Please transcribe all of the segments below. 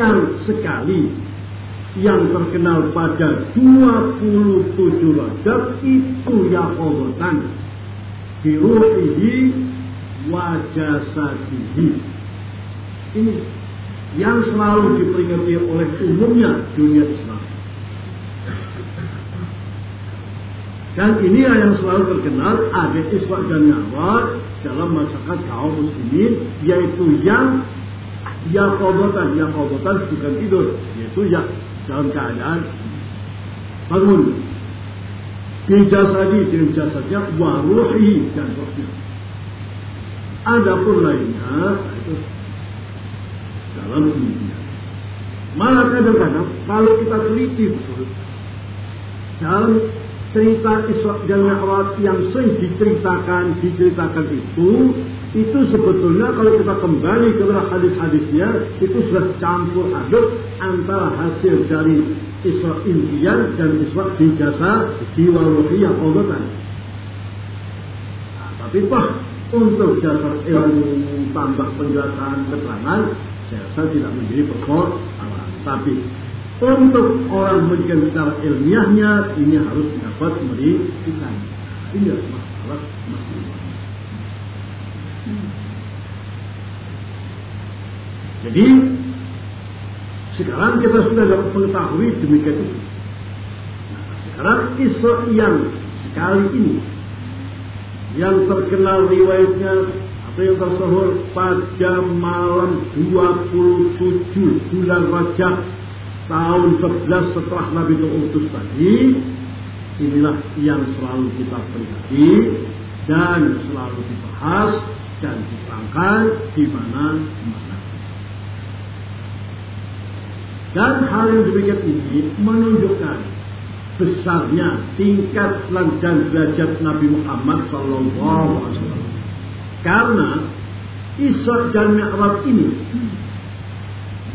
yang sekali. Yang terkenal pada 27 Rajab itu yakobotan biruhihi wajasadihi ini yang selalu diperingati oleh umumnya dunia Islam. Dan ini yang selalu terkenal ada Isra dan Mi'raj dalam masyarakat kaum muslimin yaitu yang yakobotan yakobotan bukan tidur yaitu ya dalam keadaan bangun. Bijasadi dengan jasadnya waruhi dan rohnya. Adapun lainnya itu dalam dunia. Malah kadang-kadang kalau kita teliti betul dalam cerita Isra dan Mi'raj yang sering diceritakan diceritakan itu itu sebetulnya kalau kita kembali ke hadis-hadisnya itu sudah campur aduk antara hasil dari Isra Indian dan Isra di jasa di yang obatan. Nah, tapi toh untuk jasa ilmu tambah penjelasan keterangan saya tidak menjadi persoalan. Tapi untuk orang menjadi secara ilmiahnya ini harus dapat merikan. Ini masalah masalah. Jadi sekarang kita sudah dapat mengetahui demikian itu. Nah, sekarang Isra yang sekali ini yang terkenal riwayatnya atau yang tersohor pada malam 27 bulan Rajab tahun 11 setelah Nabi terutus tadi inilah yang selalu kita peringati dan selalu dibahas dan diterangkan di mana mana. Dan hal yang demikian ini menunjukkan besarnya tingkat dan derajat Nabi Muhammad Sallallahu Alaihi Wasallam. Karena Isra dan Mi'raj ini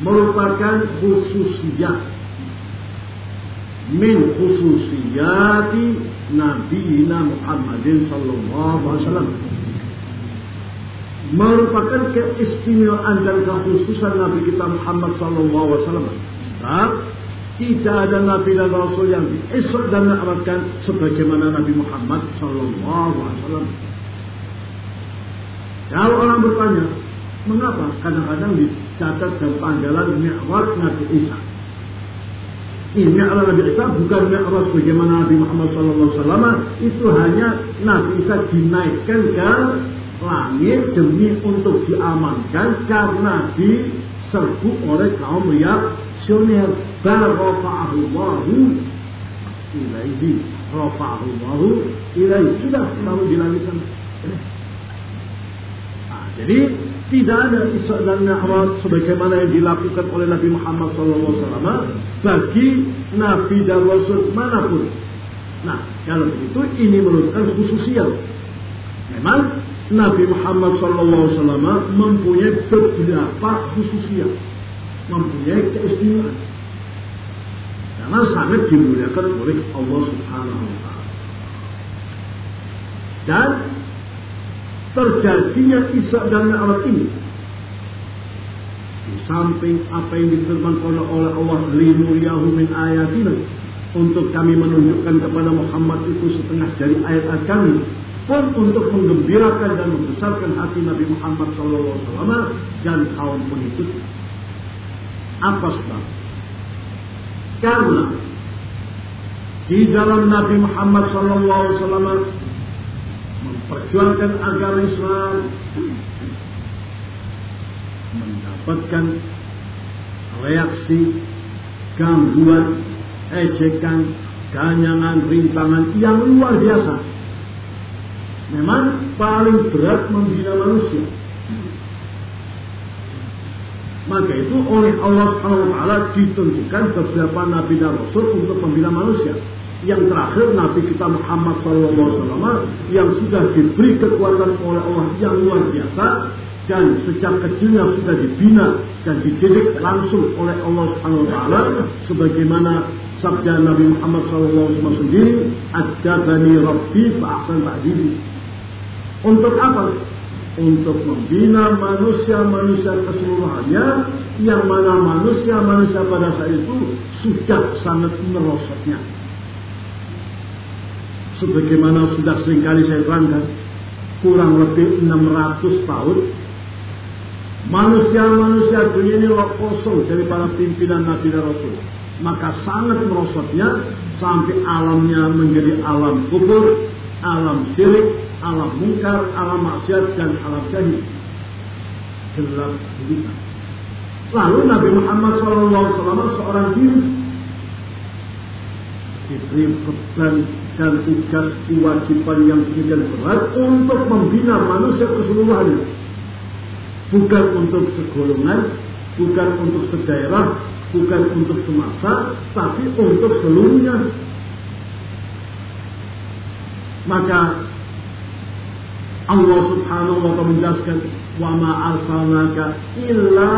merupakan khususiyat min khususiyati Nabi Muhammadin Sallallahu Alaihi Wasallam merupakan keistimewaan dan kekhususan Nabi kita Muhammad Sallallahu Alaihi Wasallam. Tidak ada Nabi dan Rasul yang diisra dan diaratkan sebagaimana Nabi Muhammad Sallallahu Alaihi Wasallam. Kalau orang bertanya, mengapa kadang-kadang dicatat dalam panggilan Mi'raj Nabi Isa? Ini adalah Nabi Isa bukan Mi'raj bagaimana Nabi Muhammad SAW itu hanya Nabi Isa dinaikkan ke langit demi untuk diamankan karena diserbu oleh kaum reaksioner. Barrafa'ahullahu ilaihi. Rafa'ahullahu ilaihi. Sudah selalu di. Nah, jadi tidak ada Isra dan Mi'raj sebagaimana yang dilakukan oleh Nabi Muhammad SAW bagi Nabi dan Rasul mana pun. Nah, kalau begitu ini menunjukkan khususiat. Memang Nabi Muhammad SAW mempunyai beberapa khususnya, mempunyai keistimewaan. Karena sangat dimuliakan oleh Allah Subhanahu wa taala. Dan terjadinya Isra dan Mi'raj ini di samping apa yang difirmankan oleh Allah limuliyahu min ayatina untuk kami menunjukkan kepada Muhammad itu setengah dari ayat-ayat kami pun untuk menggembirakan dan membesarkan hati Nabi Muhammad SAW dan kaum pengikut. Apa sebab? Karena di dalam Nabi Muhammad SAW memperjuangkan agama Islam, mendapatkan reaksi, gangguan, ejekan, ganyangan, rintangan yang luar biasa memang paling berat membina manusia. Maka itu oleh Allah taala ditentukan beberapa nabi dan rasul untuk membina manusia. Yang terakhir Nabi kita Muhammad SAW yang sudah diberi kekuatan oleh Allah yang luar biasa dan sejak kecilnya sudah dibina dan dididik langsung oleh Allah Subhanahu wa taala sebagaimana sabda Nabi Muhammad SAW sendiri, "Ada bani Rabbi ahsan ta'dili." Untuk apa? Untuk membina manusia-manusia keseluruhannya yang mana manusia-manusia pada saat itu sudah sangat merosotnya. Sebagaimana sudah sering kali saya terangkan, kurang lebih 600 tahun manusia-manusia dunia ini kosong dari para pimpinan Nabi dan Rasul. Maka sangat merosotnya sampai alamnya menjadi alam kubur, alam syirik, alam mungkar, alam maksiat, dan alam syahid. Gelap gulita. Lalu Nabi Muhammad SAW seorang diri diberi beban dan tugas kewajiban yang demikian berat untuk membina manusia keseluruhannya. Bukan untuk segolongan, bukan untuk sedaerah, bukan untuk semasa, tapi untuk seluruhnya. Maka Allah Subhanahu wa taala menjelaskan wa ma arsalnaka illa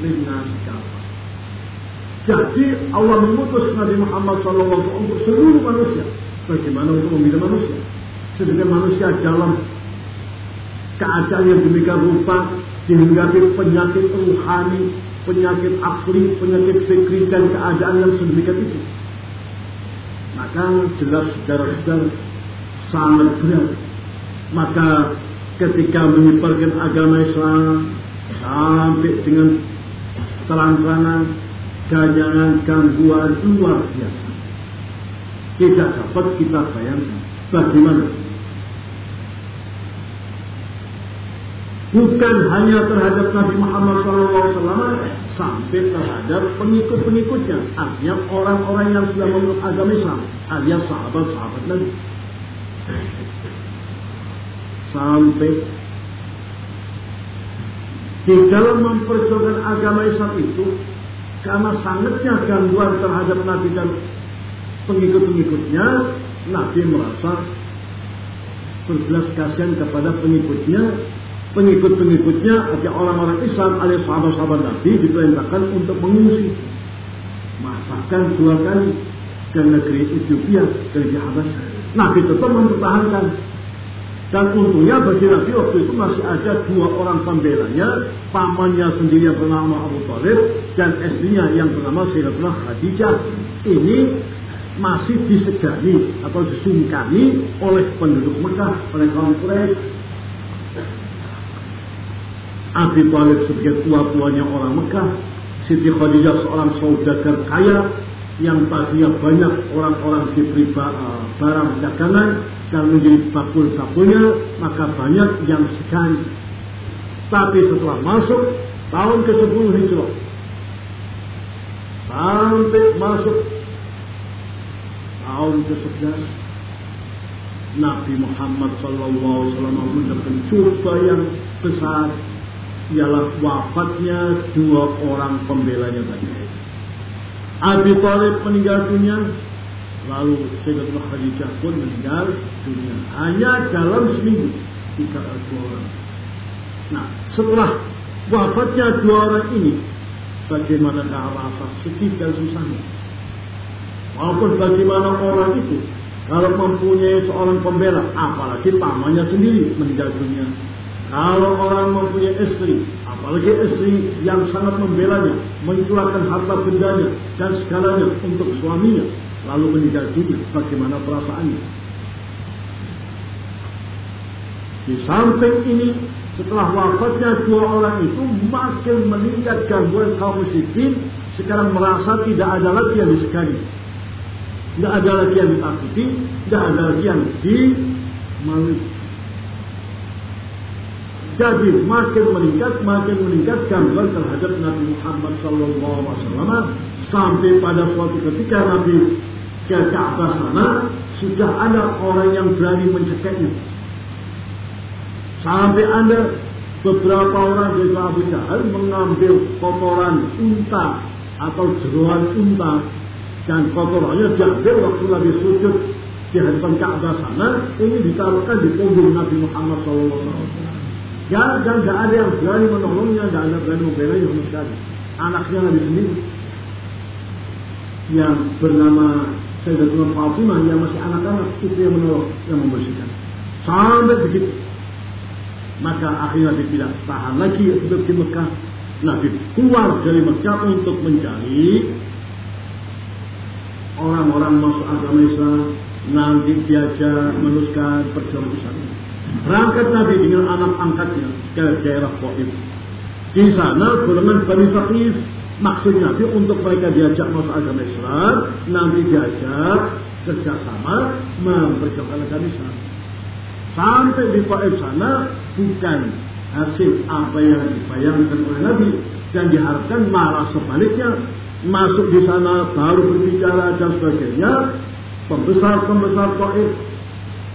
linnas Jadi Allah mengutus Nabi Muhammad SAW untuk seluruh manusia. Bagaimana untuk membina manusia? Sedangkan manusia dalam keadaan yang demikian rupa dihinggapi penyakit ruhani, penyakit akli, penyakit fikri dan keadaan yang sedemikian itu. Maka jelas saudara-saudara sangat berat maka ketika menyebarkan agama Islam sampai dengan terang-terangan gangguan luar biasa. Tidak dapat kita bayangkan bagaimana. Bukan hanya terhadap Nabi Muhammad SAW sampai terhadap pengikut-pengikutnya. Artinya orang-orang yang sudah memeluk agama Islam alias sahabat-sahabat Nabi sampai di dalam memperjuangkan agama Islam itu karena sangatnya gangguan terhadap Nabi dan pengikut-pengikutnya Nabi merasa berbelas kasihan kepada pengikutnya. Pengikut-pengikutnya ada orang-orang Islam alias sahabat-sahabat Nabi diperintahkan untuk mengungsi. Masakan dua kali ke negeri Ethiopia ke Habasyah Nabi tetap mempertahankan. Dan untungnya bagi Nabi waktu itu masih ada dua orang pembelanya, pamannya sendiri yang bernama Abu Talib dan istrinya yang bernama Sayyidatullah Khadijah. Ini masih disegani atau disungkani oleh penduduk Mekah, oleh kaum Quraisy. Abi Talib sebagai tua-tuanya orang Mekah, Siti Khadijah seorang saudagar kaya yang tadinya banyak orang-orang diberi barang dagangan dan menjadi bakul-bakulnya maka banyak yang segan. Tapi setelah masuk tahun ke-10 Hijrah sampai masuk tahun ke-11 Nabi Muhammad SAW mendapatkan coba yang besar ialah wafatnya dua orang pembelanya tadi. Abi Thalib meninggal dunia Lalu Sayyidatullah Khadijah pun meninggal dunia. Hanya dalam seminggu. Tiga orang. Nah, setelah wafatnya dua orang ini, bagaimana rasa sedih dan susahnya? Walaupun bagaimana orang itu, kalau mempunyai seorang pembela, apalagi pamannya sendiri meninggal dunia. Kalau orang mempunyai istri, apalagi istri yang sangat membelanya, mencurahkan harta bendanya dan segalanya untuk suaminya, lalu meninggal dunia, bagaimana perasaannya? Di samping ini, setelah wafatnya dua orang itu, makin meningkat gangguan kaum muslimin, sekarang merasa tidak ada lagi yang disegani. Tidak ada lagi yang ditakuti, tidak ada lagi yang dimalu. Jadi makin meningkat, makin meningkat gangguan terhadap Nabi Muhammad SAW sampai pada suatu ketika Nabi ke Ka'bah sana sudah ada orang yang berani mencekiknya. Sampai ada beberapa orang dari Abu Jahal mengambil kotoran unta atau jeruan unta dan kotorannya diambil waktu Nabi sujud di hadapan Ka'bah sana ini ditaruhkan di punggung Nabi Muhammad SAW. Ya, dan tidak ada yang berani menolongnya, tidak ada yang berani membelanya sama sekali. Anaknya Nabi sendiri yang bernama Sayyidatuna Fatimah yang masih anak-anak itu yang menolong, yang membersihkan. Sampai begitu. Maka akhirnya dia tidak tahan lagi hidup di Mekah. Nabi keluar dari Mekah untuk mencari orang-orang masuk agama Islam nanti diajak meneruskan perjuangan Islam. Berangkat Nabi dengan anak angkatnya ke daerah Qaif. Di sana golongan Bani Thaqif maksud Nabi untuk mereka diajak masuk agama Islam, nanti diajak kerjasama memperjuangkan agama Islam. Sampai di Qaif sana bukan hasil apa yang dibayangkan oleh Nabi dan diharapkan malah sebaliknya masuk di sana baru berbicara dan sebagainya pembesar-pembesar Taif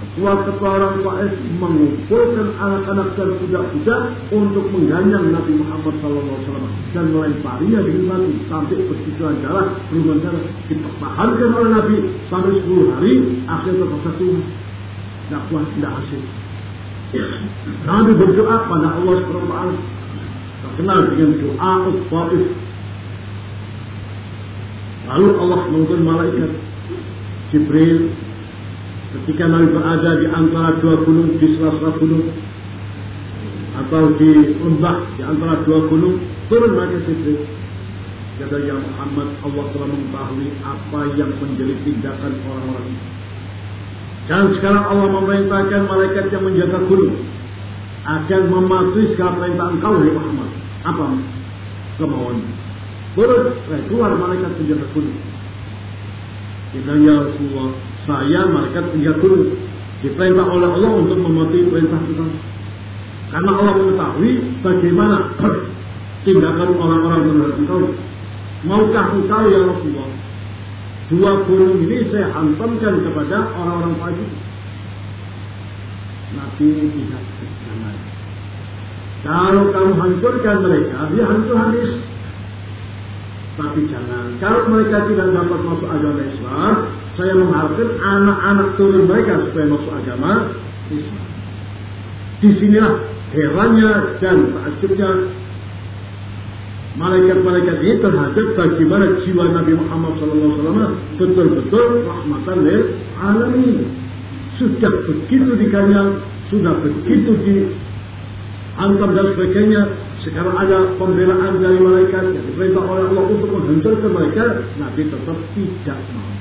ketua-ketua orang Taif mengumpulkan anak-anak dan budak-budak untuk mengganyang Nabi Muhammad SAW dan melemparinya dengan batu sampai percikan darah keluar darah dipertahankan oleh Nabi sampai 10 hari akhirnya terpaksa turun dakwah tidak hasil. Nabi berdoa pada Allah SWT terkenal dengan doa Taif lalu Allah mengutus malaikat Jibril ketika Nabi berada di antara dua gunung di sela-sela gunung atau di lembah di antara dua gunung turun malaikat Jibril. Kata ya Muhammad Allah telah mengetahui apa yang menjadi tindakan orang-orang dan sekarang Allah memerintahkan malaikat yang menjaga gunung akan mematuhi segala perintah engkau ya Muhammad. Apa kemauan turun eh, keluar malaikat penjaga gunung kita ya Rasulullah saya malaikat penjaga gunung diperintah oleh Allah untuk mematuhi perintah kita karena Allah mengetahui bagaimana tindakan orang-orang terhadap engkau maukah engkau ya Rasulullah dua gunung ini saya hantamkan kepada orang-orang Fajr. Nabi tidak bernama. Kalau kamu hancurkan mereka, dia hancur habis. Tapi jangan. Kalau mereka tidak dapat masuk agama Islam, saya mengharapkan anak-anak turun mereka supaya masuk agama Islam. Di sinilah herannya dan takjubnya malaikat-malaikat ini terhadap bagaimana jiwa Nabi Muhammad SAW betul-betul rahmatan lil alamin. Sudah begitu dikanyang, sudah begitu di antar dan sebagainya. Sekarang ada pembelaan dari malaikat yang diperintah oleh Allah untuk menghancurkan mereka, Nabi tetap tidak mau.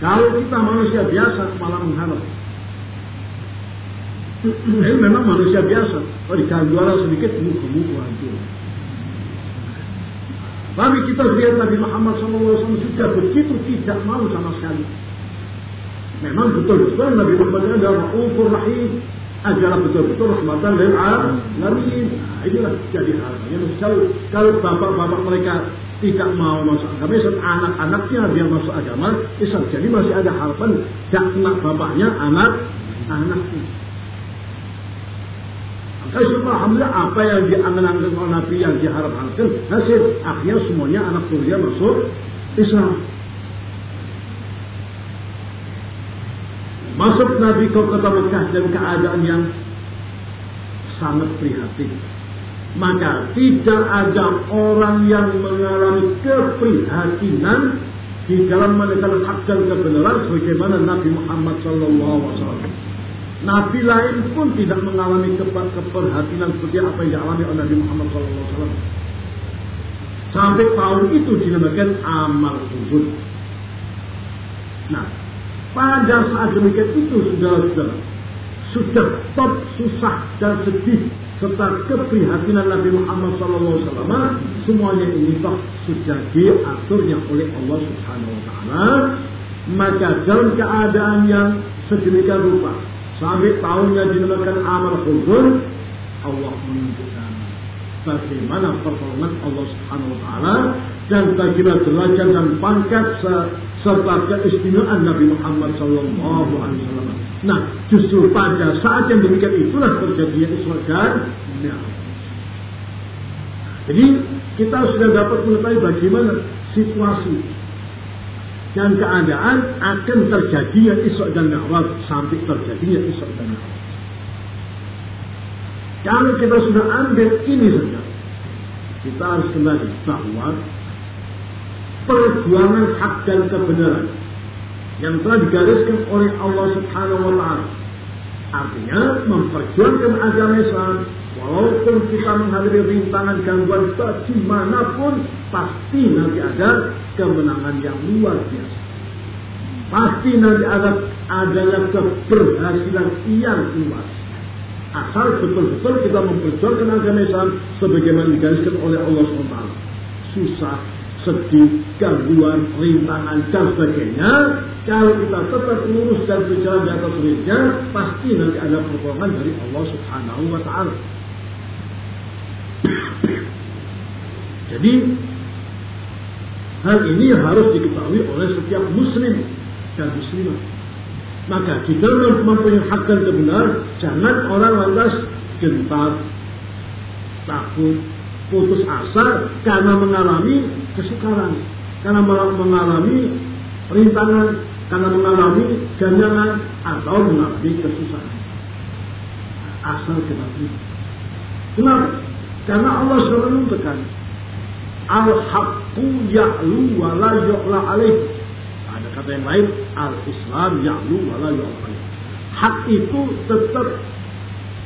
Kalau kita manusia biasa malah mengharap ini memang manusia biasa. Kalau diganggu orang sedikit, muka-muka hancur. Tapi kita lihat Nabi Muhammad SAW sudah begitu tidak mau sama sekali. Memang betul-betul Nabi Muhammad adalah Rahim. Adalah betul-betul rahmatan lil alamin. Nah, inilah jadi halnya. Kalau, kalau bapak-bapak mereka tidak mau masuk agama Islam, anak-anaknya dia masuk agama Islam. Jadi masih ada harapan tidak kena bapaknya, anak anaknya. Tapi semua alhamdulillah apa yang diangan-angan oleh Nabi yang diharap-harapkan hasil. Akhirnya semuanya anak kuliah masuk Islam. Masuk Nabi ke kota Mekah dan keadaan yang sangat prihatin. Maka tidak ada orang yang mengalami keprihatinan di dalam menekan hak dan kebenaran sebagaimana Nabi Muhammad Wasallam. Nabi lain pun tidak mengalami keperhatian seperti apa yang dialami oleh Nabi Muhammad SAW. Sampai tahun itu dinamakan amal kubur. Nah, pada saat demikian itu saudara-saudara, sudah. Top susah dan sedih serta keprihatinan Nabi Muhammad SAW semuanya ini toh sudah diaturnya oleh Allah Subhanahu Wa Taala. Maka dalam keadaan yang sedemikian rupa Sampai tahunnya dinamakan amal khusus, Allah menunjukkan bagaimana pertolongan Allah Subhanahu wa taala dan bagaimana derajat dan pangkat serta keistimewaan Nabi Muhammad wasallam. Nah, justru pada saat yang demikian itulah terjadinya Isra dan. Jadi kita sudah dapat mengetahui bagaimana situasi dan keadaan akan terjadinya Isra dan Mi'raj sampai terjadinya Isra dan Mi'raj. Kalau kita sudah ambil ini saja, kita harus kembali bahwa perjuangan hak dan kebenaran yang telah digariskan oleh Allah Subhanahu wa taala artinya memperjuangkan agama Islam Walaupun kita menghadapi rintangan gangguan bagaimanapun, pasti nanti ada kemenangan yang luar biasa. Pasti nanti ada adanya keberhasilan yang luar Asal betul-betul kita memperjuangkan agama Islam sebagaimana digariskan oleh Allah SWT. Susah, sedih, gangguan, rintangan, dan sebagainya. Kalau kita tetap lurus dan berjalan di atas rintangan, pasti nanti ada pertolongan dari Allah Subhanahu wa Ta'ala. Jadi hal ini harus diketahui oleh setiap muslim dan muslimah. Maka kita mempunyai hak dan kebenaran, jangan orang lantas gentar, takut, putus asa karena mengalami kesukaran, karena mengalami rintangan, karena mengalami ganjangan atau mengalami kesusahan. Asal kita Kenapa? Karena Allah sudah menentukan Al-haqqu ya'lu wa la yu'la alaih. Ada kata yang lain, al-Islam ya'lu wa la yu'la alaih. Hak itu tetap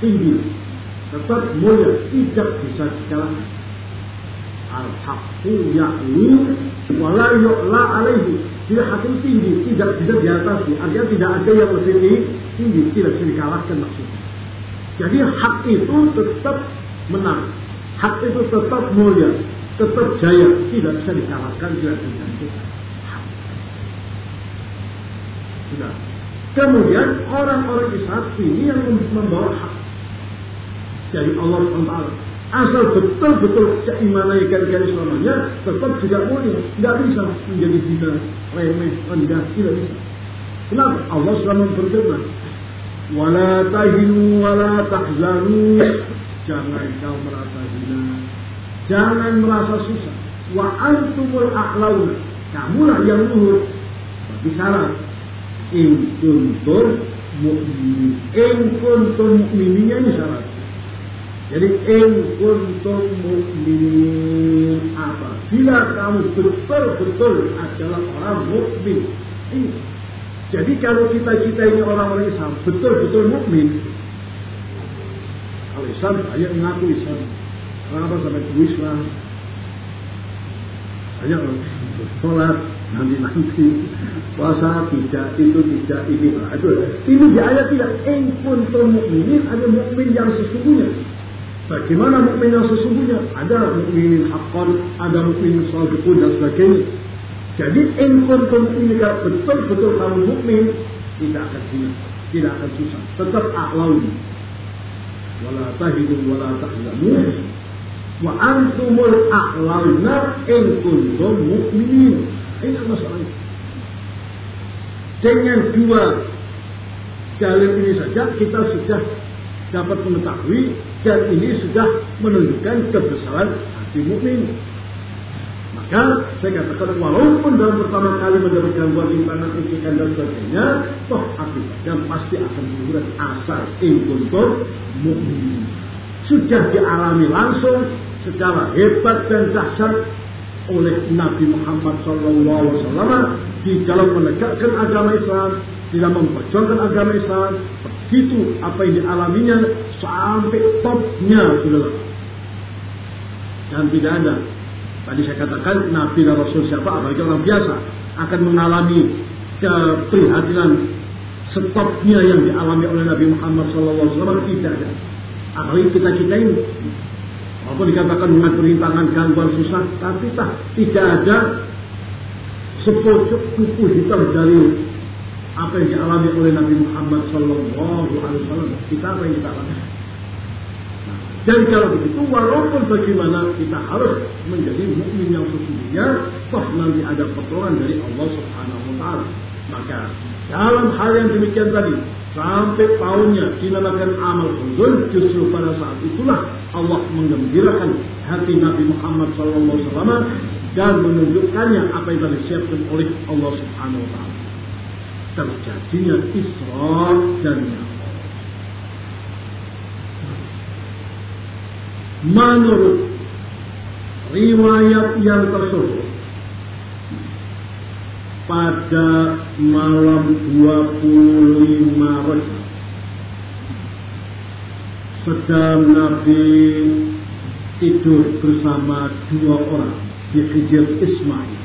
tinggi, tetap mulia, tidak bisa dikalahkan. Al-haqqu ya'lu wa la yu'la alaihi. Tidak hak itu tinggi, tidak bisa diatasi. Artinya tidak ada yang lebih tinggi, tidak bisa dikalahkan maksudnya. Jadi hak itu tetap menang Hak itu tetap mulia, tetap jaya, tidak bisa dikalahkan, tidak bisa digantikan. Sudah. Kemudian orang-orang Islam ini yang membawa hak dari Allah SWT. Asal betul-betul keimanan ikan ikan Islamnya tetap juga mulia. Tidak bisa menjadi hina, remeh, rendah. Tidak bisa. Kenapa? Allah sudah berfirman. Wala tahinu wala tahzanu Jangan kau merasa hina. Jangan merasa susah. Wa antumul a'laun. Kamulah yang luhur. Tapi syarat. In kuntum mu'minin. In kuntum mu'mininnya ini syarat. Jadi in kuntum mu'minin. Apabila kamu betul-betul adalah orang mukmin. Jadi kalau kita-kita ini orang-orang Islam betul-betul mukmin, kalau Islam, banyak mengaku Islam. Kenapa sampai ke Islam? Banyak sholat, nanti-nanti puasa tidak itu tidak ini itu ini di ayat tidak kuntum mukminin ada mukmin yang sesungguhnya bagaimana mukmin yang sesungguhnya? Ada mukminin hakon ada mukmin salihun dan sebagainya. Jadi in mukminin kalau betul-betul kamu mukmin tidak akan hina tidak akan susah. Tetap aklawi wala tahidu wala tahzanu wa antumul a'launa in kuntum mu'minin. Ini masalahnya. Dengan dua dalil ini saja kita sudah dapat mengetahui dan ini sudah menunjukkan kebesaran hati mukmin. Maka saya katakan walaupun dalam pertama kali mendapat gangguan rintangan ejekan dan sebagainya, toh akibatnya pasti akan berubah asal inkuntur mukmin. Sudah dialami langsung secara hebat dan dahsyat oleh Nabi Muhammad SAW di dalam menegakkan agama Islam, di dalam memperjuangkan agama Islam, begitu apa yang dialaminya sampai topnya sudah. Dan tidak ada Tadi saya katakan Nabi dan Rasul siapa apalagi orang biasa akan mengalami keprihatinan stopnya yang dialami oleh Nabi Muhammad SAW tidak ada. Apalagi kita kita ini, walaupun dikatakan mengatur rintangan gangguan susah, tapi tak tidak ada sepojok kuku hitam dari apa yang dialami oleh Nabi Muhammad SAW. Kita apa yang kita alami? Dan kalau begitu, walaupun bagaimana kita harus menjadi mukmin yang sesungguhnya, toh nanti ada pertolongan dari Allah Subhanahu wa taala. Maka dalam hal yang demikian tadi, sampai tahunnya dinamakan amal huzul, justru pada saat itulah Allah menggembirakan hati Nabi Muhammad SAW dan menunjukkannya apa yang telah disiapkan oleh Allah Subhanahu wa taala. Terjadinya Isra dan menurut riwayat yang tersebut pada malam 25 Rajab sedang Nabi tidur bersama dua orang di hijab Ismail.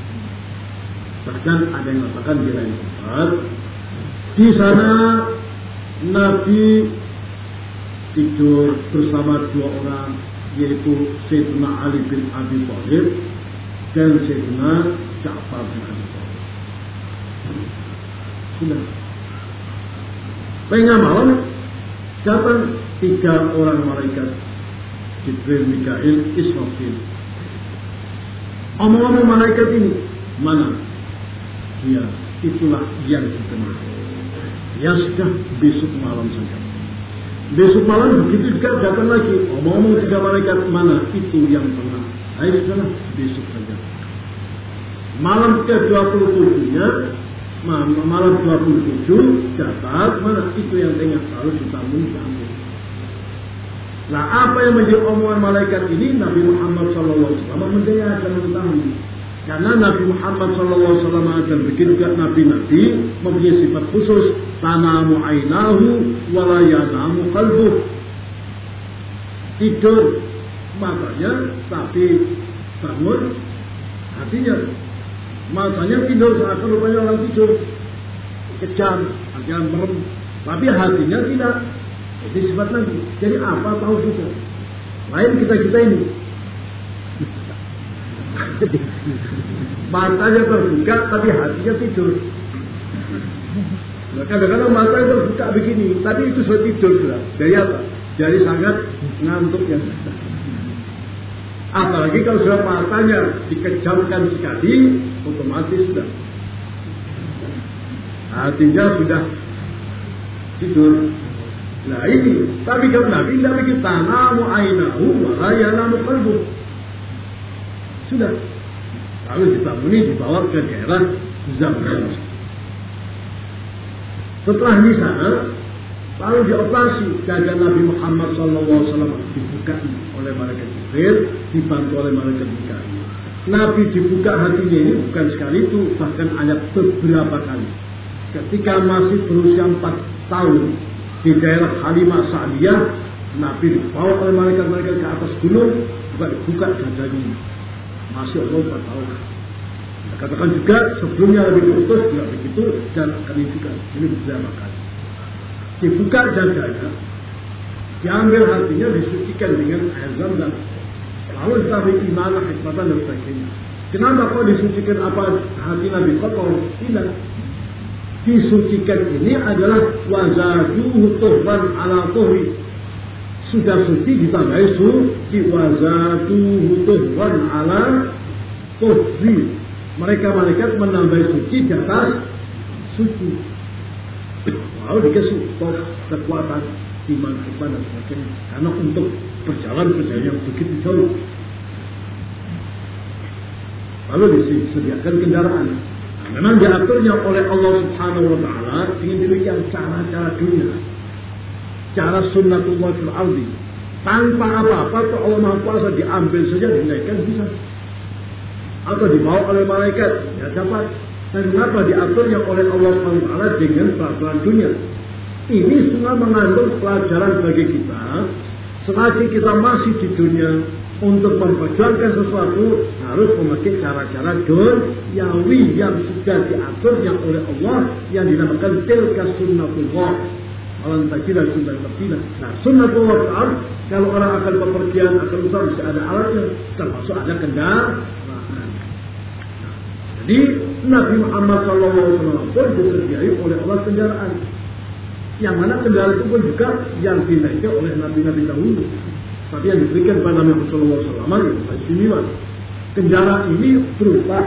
Bahkan ada yang mengatakan di lain tempat. Di sana Nabi tidur bersama dua orang yaitu Sayyidina Ali bin Abi Thalib dan Sayyidina Ja'far bin Abi Thalib. Sudah. Tengah malam datang tiga orang malaikat Jibril, Mikail, Israfil. Omong-omong malaikat ini mana? Ya, itulah yang dikenal. Ya sudah besok malam saja. Besok malam begitu juga datang lagi. Omong-omong tiga malaikat mana? Itu yang pernah. Ayo sudah besok saja. Malam ke-27 nya malam 27 dapat mana itu yang tengah harus ditanggung tanggung. Nah apa yang menjadi omongan malaikat ini Nabi Muhammad SAW mendengar dan mengetahui. Karena Nabi Muhammad SAW dan begitu juga Nabi-Nabi mempunyai sifat khusus. Tanamu ainahu walayanamu kalbuh. Tidur matanya tapi bangun hatinya. Matanya tidur saat rupanya orang tidur. Kejam, akhirnya merem. Tapi hatinya tidak. Jadi sifat Nabi. Jadi apa tahu kita? Lain kita kita ini. Matanya terbuka tapi hatinya tidur. Nah, kadang-kadang matanya terbuka begini, tapi itu sudah tidur sudah. Dari apa? Dari sangat ngantuk yang Apalagi kalau sudah matanya dikejamkan sekali, otomatis sudah. Hatinya sudah tidur. Nah ini, tapi kalau Nabi tidak begitu tanamu ainahu wa yanamu qalbu. Sudah. Lalu dibangun dibawa ke daerah Zamran. Setelah di sana, lalu dioperasi gajah Nabi Muhammad SAW dibuka oleh malaikat Jibril, dibantu oleh malaikat Mikail. Nabi dibuka hatinya ini bukan sekali itu, bahkan hanya beberapa kali. Ketika masih berusia 4 tahun, di daerah Halimah Sa'diyah Nabi dibawa oleh malaikat-malaikat ke atas gunung juga dibuka dadanya masih Allah tahu katakan juga sebelumnya lebih diutus juga begitu dan akan juga ini kali dibuka dadanya diambil hatinya disucikan dengan air zam dan lalu ditaruh iman hikmatan dan sebagainya. Kenapa disucikan? Apa hati Nabi kotor tidak? Disucikan ini adalah wazaduhu tuhran ala tuhri. Sudah suci ditambahi suci wazaduhu tuhran ala tuhri mereka malaikat menambah suci di atas suci lalu dikasih kekuatan iman dan sebagainya karena untuk berjalan perjalanan yang begitu jauh lalu disediakan kendaraan Memang diaturnya oleh Allah Subhanahu wa taala dengan demikian cara-cara dunia. Cara sunnatullah fil. Tanpa apa-apa Allah Maha Kuasa diambil saja dinaikkan bisa. Atau dibawa oleh malaikat, ya dapat. Dan kenapa diaturnya oleh Allah taala dengan peraturan dunia? Ini semua mengandung pelajaran bagi kita. Selagi kita masih di dunia untuk memperjuangkan sesuatu harus memakai cara-cara duniawi yang sudah diaturnya oleh Allah yang dinamakan tilka sunnatullah. Alam tajilah sunnah tajilah nah sunnatullah kalau orang akan bepergian akan bisa ada alatnya termasuk ada kendaraan jadi Nabi Muhammad SAW pun disediai oleh Allah kendaraan. Yang mana kendaraan itu pun juga yang dinaiki oleh Nabi-Nabi dahulu. Tapi yang diberikan pada Nabi Rasulullah SAW inilah kendaraan ini berupa